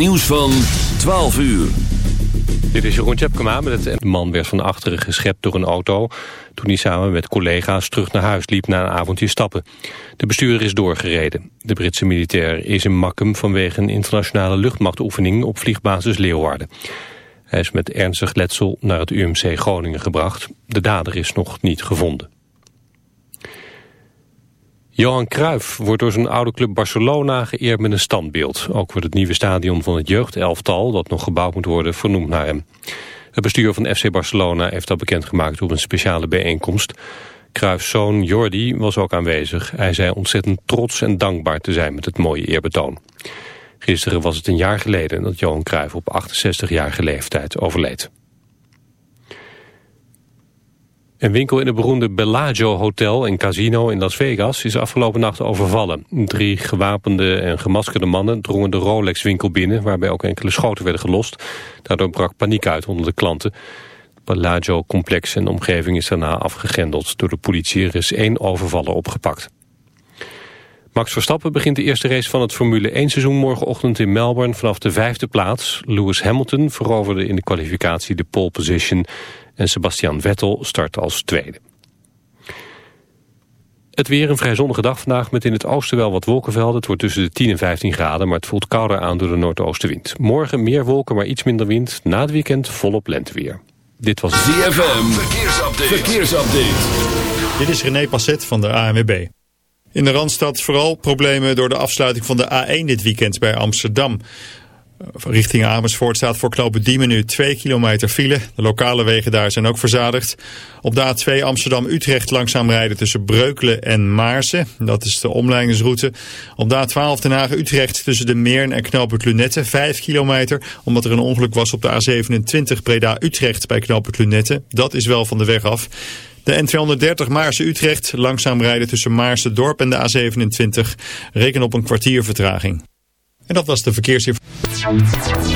Nieuws van 12 uur. Dit is Jeroen Tjepkema. De man werd van achteren geschept door een auto... toen hij samen met collega's terug naar huis liep na een avondje stappen. De bestuurder is doorgereden. De Britse militair is in Makkum vanwege een internationale luchtmachtoefening... op vliegbasis Leeuwarden. Hij is met ernstig letsel naar het UMC Groningen gebracht. De dader is nog niet gevonden. Johan Cruijff wordt door zijn oude club Barcelona geëerd met een standbeeld. Ook wordt het nieuwe stadion van het jeugdelftal, dat nog gebouwd moet worden, vernoemd naar hem. Het bestuur van FC Barcelona heeft dat bekendgemaakt op een speciale bijeenkomst. Cruijffs zoon Jordi was ook aanwezig. Hij zei ontzettend trots en dankbaar te zijn met het mooie eerbetoon. Gisteren was het een jaar geleden dat Johan Cruijff op 68-jarige leeftijd overleed. Een winkel in het beroemde Bellagio Hotel en Casino in Las Vegas is afgelopen nacht overvallen. Drie gewapende en gemaskerde mannen drongen de Rolex-winkel binnen... waarbij ook enkele schoten werden gelost. Daardoor brak paniek uit onder de klanten. Het Bellagio-complex en de omgeving is daarna afgegrendeld door de politie. Er is één overvaller opgepakt. Max Verstappen begint de eerste race van het Formule 1 seizoen morgenochtend in Melbourne vanaf de vijfde plaats. Lewis Hamilton veroverde in de kwalificatie de pole position en Sebastian Vettel start als tweede. Het weer een vrij zonnige dag vandaag met in het oosten wel wat wolkenvelden. Het wordt tussen de 10 en 15 graden, maar het voelt kouder aan door de noordoostenwind. Morgen meer wolken, maar iets minder wind. Na het weekend volop lenteweer. Dit was ZFM, verkeersupdate. verkeersupdate. Dit is René Passet van de ANWB. In de Randstad vooral problemen door de afsluiting van de A1 dit weekend bij Amsterdam. Richting Amersfoort staat voor knopen Diemen nu 2 kilometer file. De lokale wegen daar zijn ook verzadigd. Op de A2 Amsterdam-Utrecht langzaam rijden tussen Breukelen en Maarsen. Dat is de omleidingsroute. Op de A12 Den Haag-Utrecht tussen de Meern en knooppunt Lunette 5 kilometer. Omdat er een ongeluk was op de A27 Breda-Utrecht bij knooppunt Lunette. Dat is wel van de weg af. De N230 Maarsen-Utrecht langzaam rijden tussen Maarsen-Dorp en de A27. Reken op een kwartier vertraging. En dat was de verkeersinformatie. Thank you.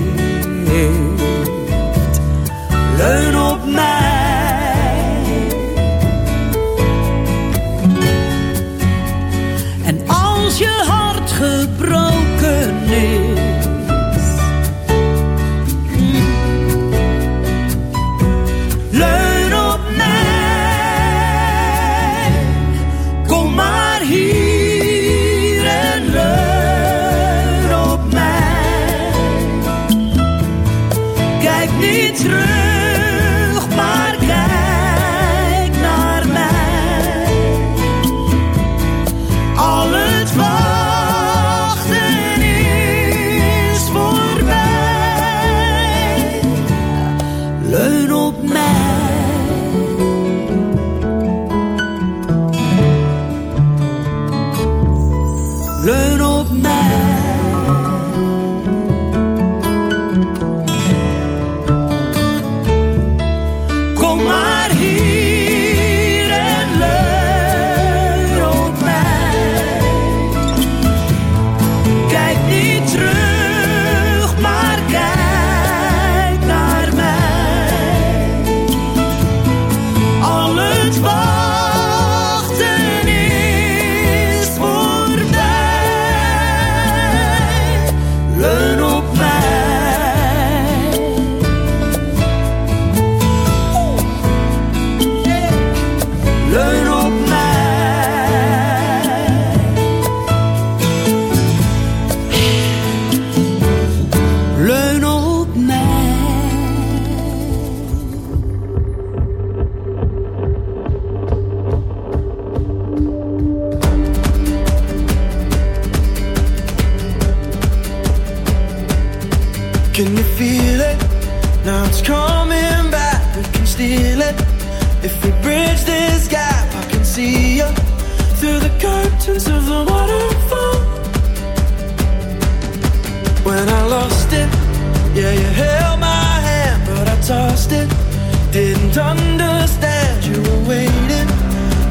Didn't understand you were waiting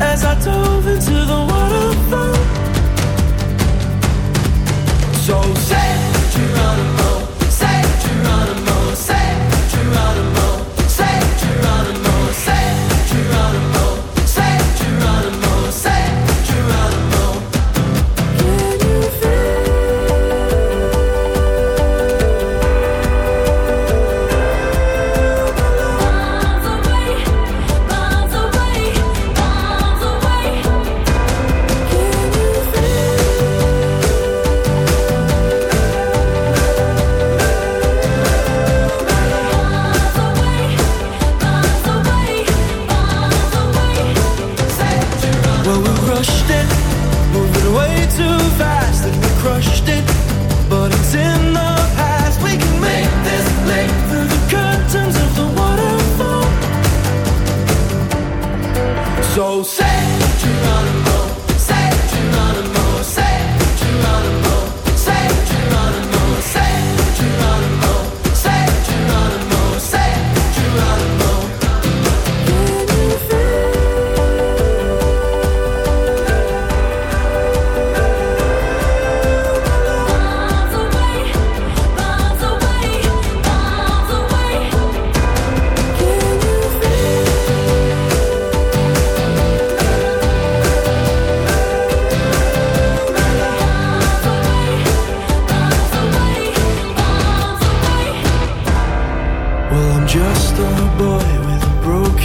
as I dove into the waterfall. So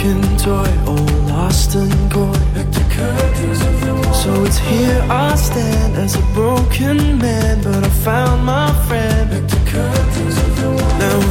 broken toy, all lost and gone. So it's here I stand as a broken man, but I found my friend. Now I'm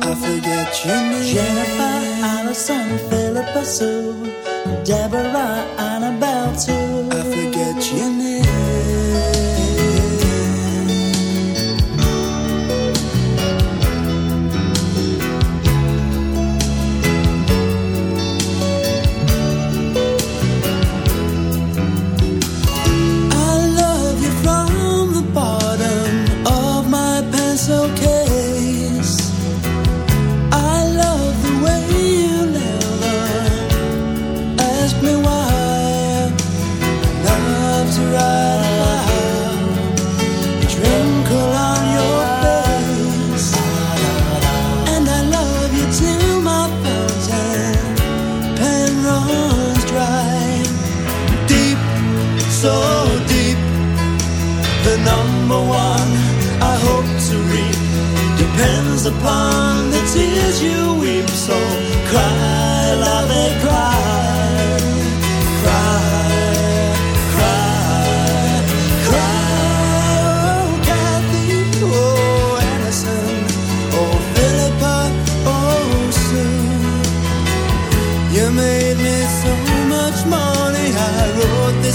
forget you name. Jennifer, Allison, Philippa Sue, Deborah, Annabelle too.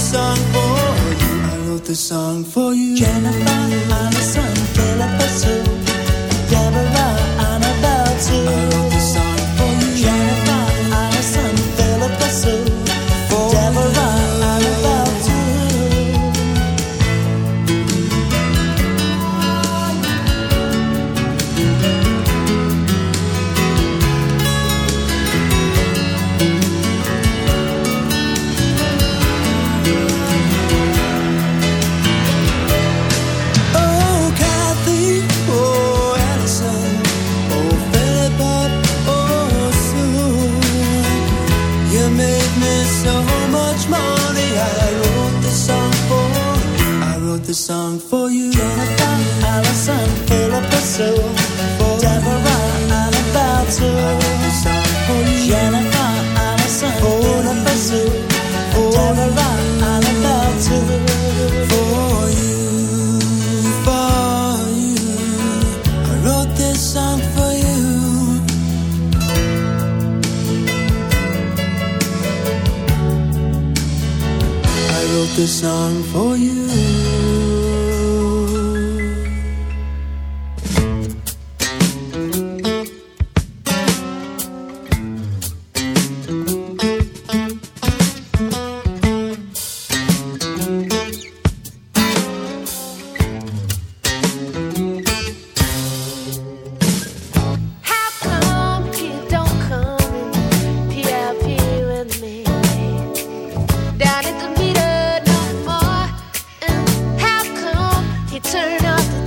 song for you. I wrote this song for you. Jennifer Allison.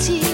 reality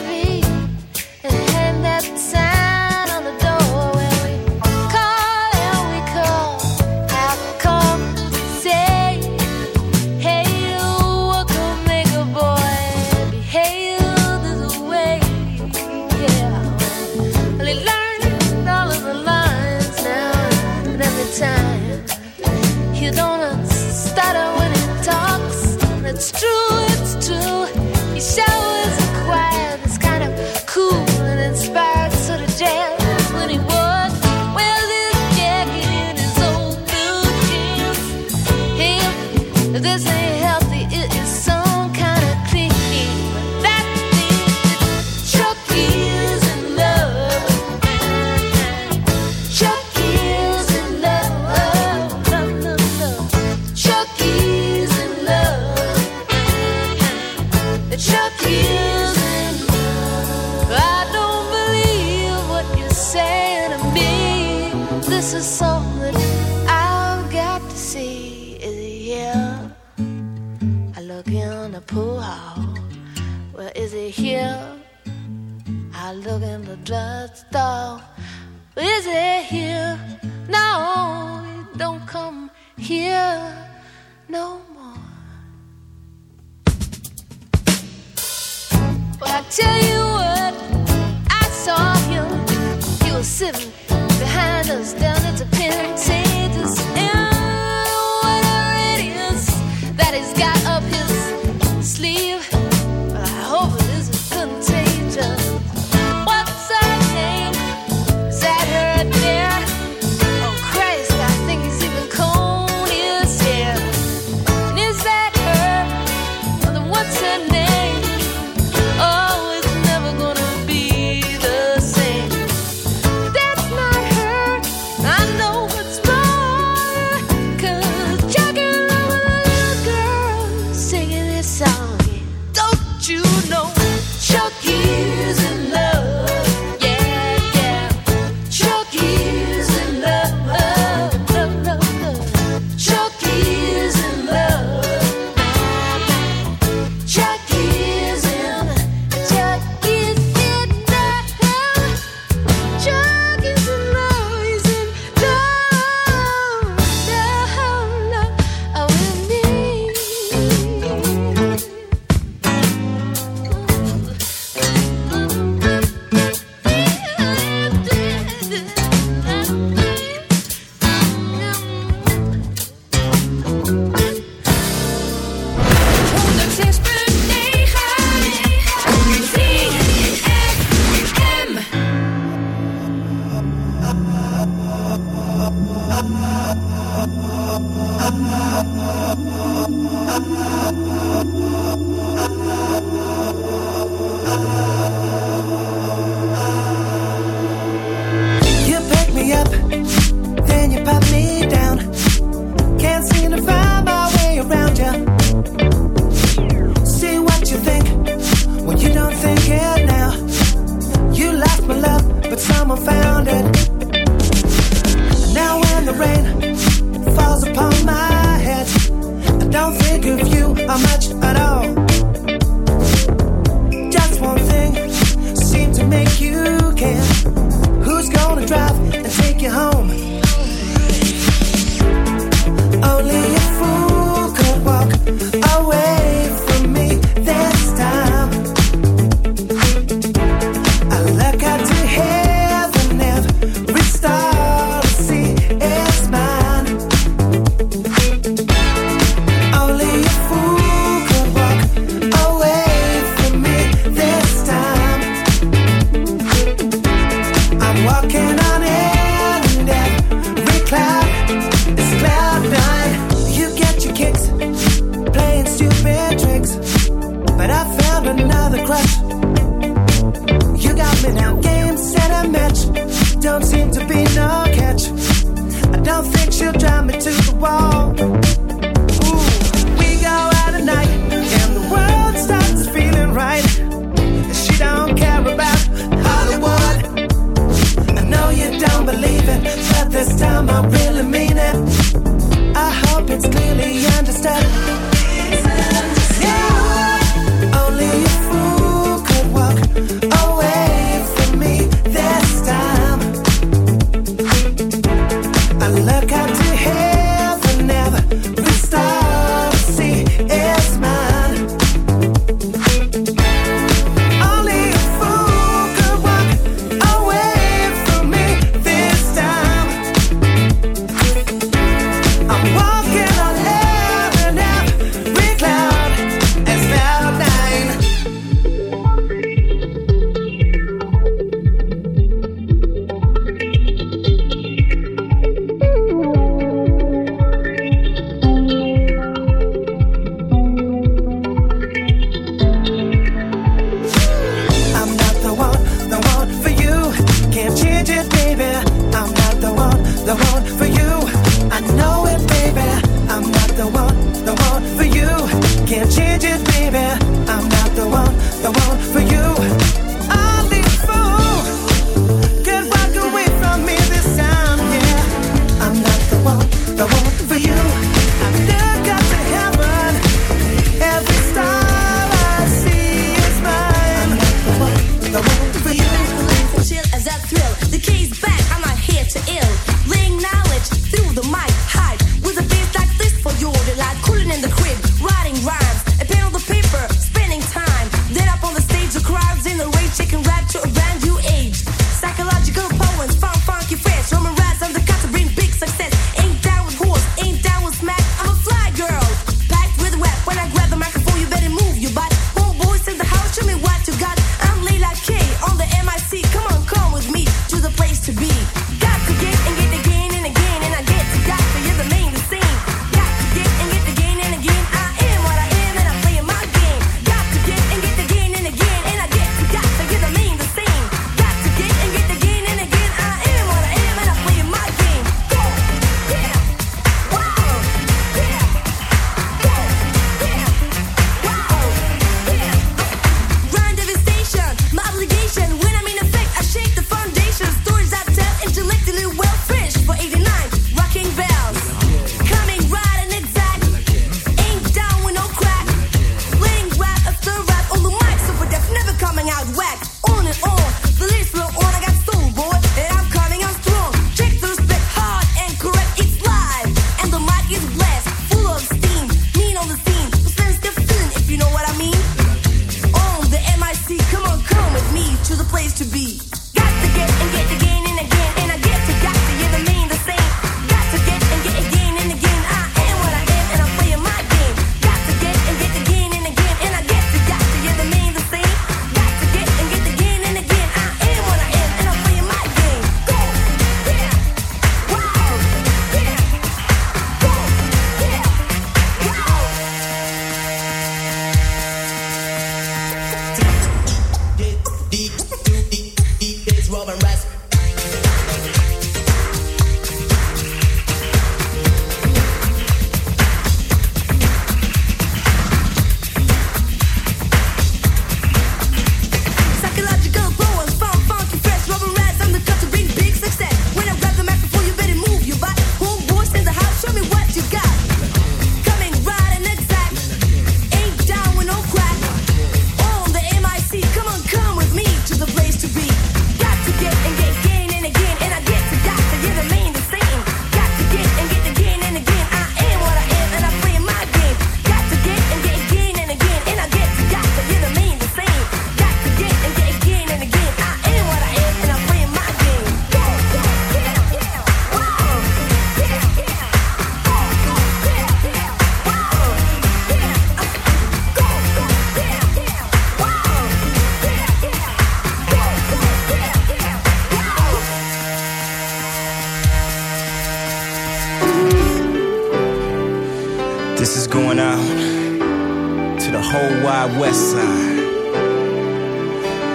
going out to the whole wide west side.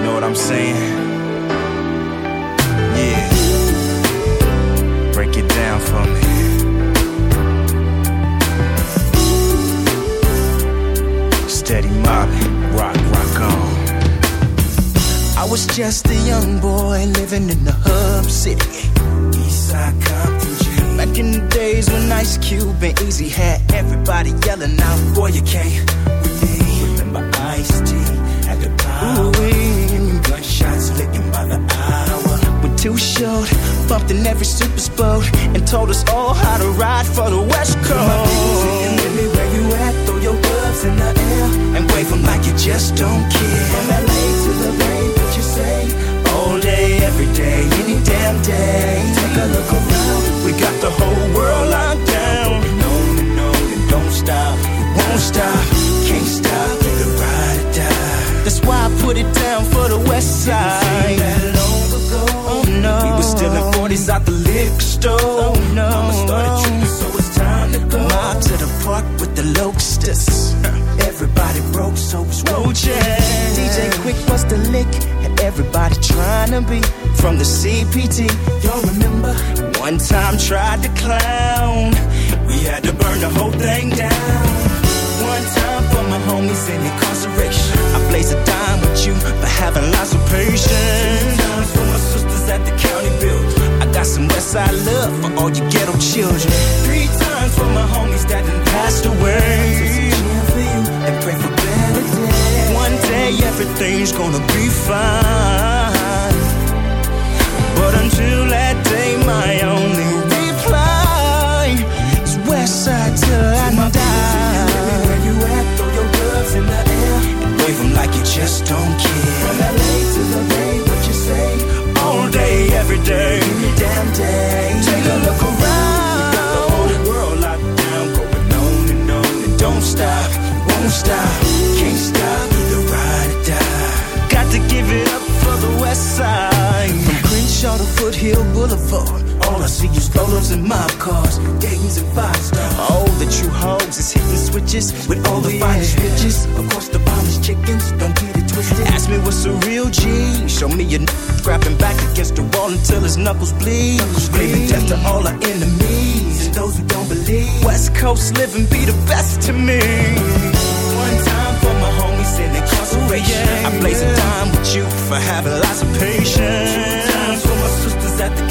Know what I'm saying? Yeah. Break it down for me. Steady mobbing, rock, rock on. I was just a young boy living in the hub city. Eastside Compton Back in the days when Ice Cube and Eazy had everybody yelling out, Boy, you can't with me. Remember Ice T at the power. Gunshots licking by the hour. We're too short, bumped in every super boat, and told us all how to ride for the West Coast. Baby, where you at? Throw your gloves in the air and wave them like you just don't care. From LA to the Bay, what you say? All day, every day, any damn day. Take a look around, we got the whole world locked down. No, no, don't stop, won't stop, can't stop, the ride or die. That's why I put it down for the West Side. That long ago, oh no, we were still in 40s out the liquor store. Oh no, Mama started tripping, so it's time to go. Mob to the park with the locusts. Everybody broke, so it's roaches. DJ Quik was the lick, and everybody trying to be from the CPT. Y'all remember? One time tried to clown. We had to burn the whole thing down. One time for my homies in incarceration. I blaze a dime with you for having lots of patience. Two times for my sisters at the county build. I got some Westside love for all you ghetto children. Three times for my homies that done passed away. And pray for better days. One day everything's gonna be fine. And mob cars, Dayton's and five stars. Oh, the true hoes is hitting switches with all the finest riches. Of course, the finest chickens, don't get it twisted. Ask me what's a real G. Show me a n- grabbing back against the wall until his knuckles bleed. Screaming death to all our enemies and those who don't believe. West Coast living be the best to me. One time for my homies in incarceration. I blaze a dime with you for having lots of patience. Two times for my sisters at the county build. I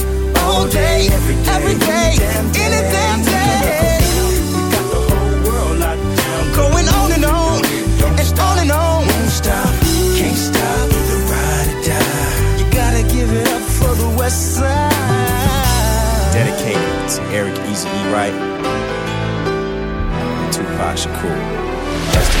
All day, every day, every day, any damn day. Got the whole world locked down, going on and on, and on and on. Won't stop, can't stop, ride or die. You gotta give it up for the. Dedicated to Eric Easy E. Wright Tupac Shakur.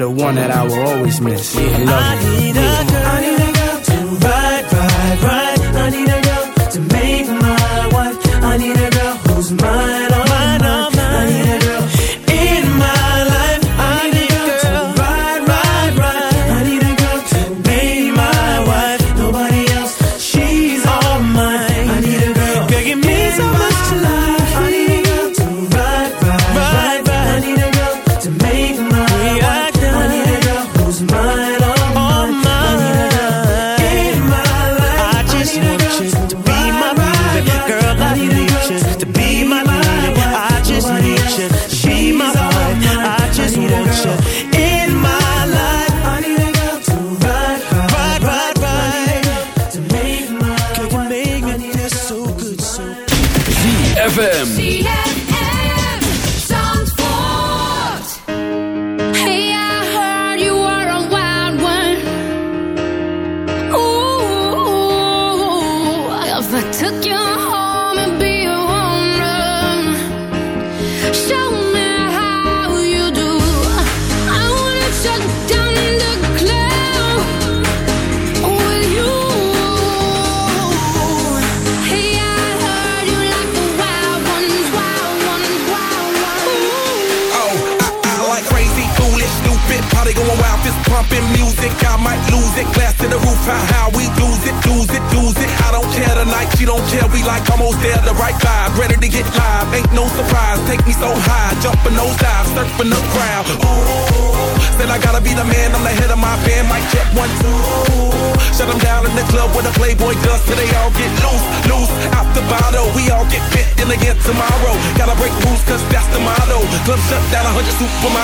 the one that I will always miss. I love I need a girl, I need a girl to ride, ride, ride. I need a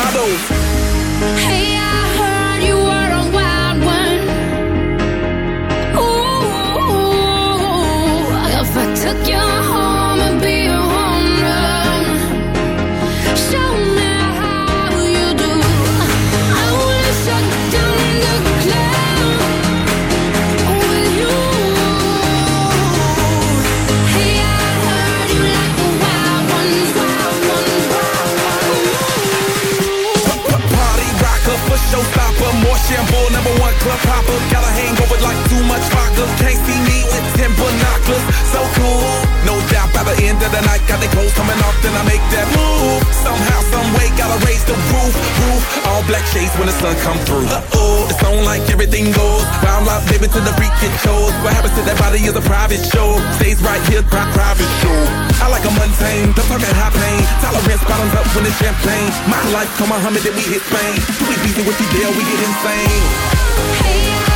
Hey, I hope. club popper. Got a hangover like too much vodka. Can't see me with ten binoculars. So cool. No doubt by the end of the night, got the clothes coming off, then I make that move. Somehow, someway, gotta raise the roof, roof. All black shades when the sun come through. Uh oh, it's on like everything goes. Round life, baby, to the freak it shows. What happens to that body is a private show. Stays right here, pri- private show. I like a mundane, the fucking high pain. Tolerance bottoms up when it's champagne. My life, come on, Muhammad, then we hit Spain. Do we be with you there, we get insane. Hey,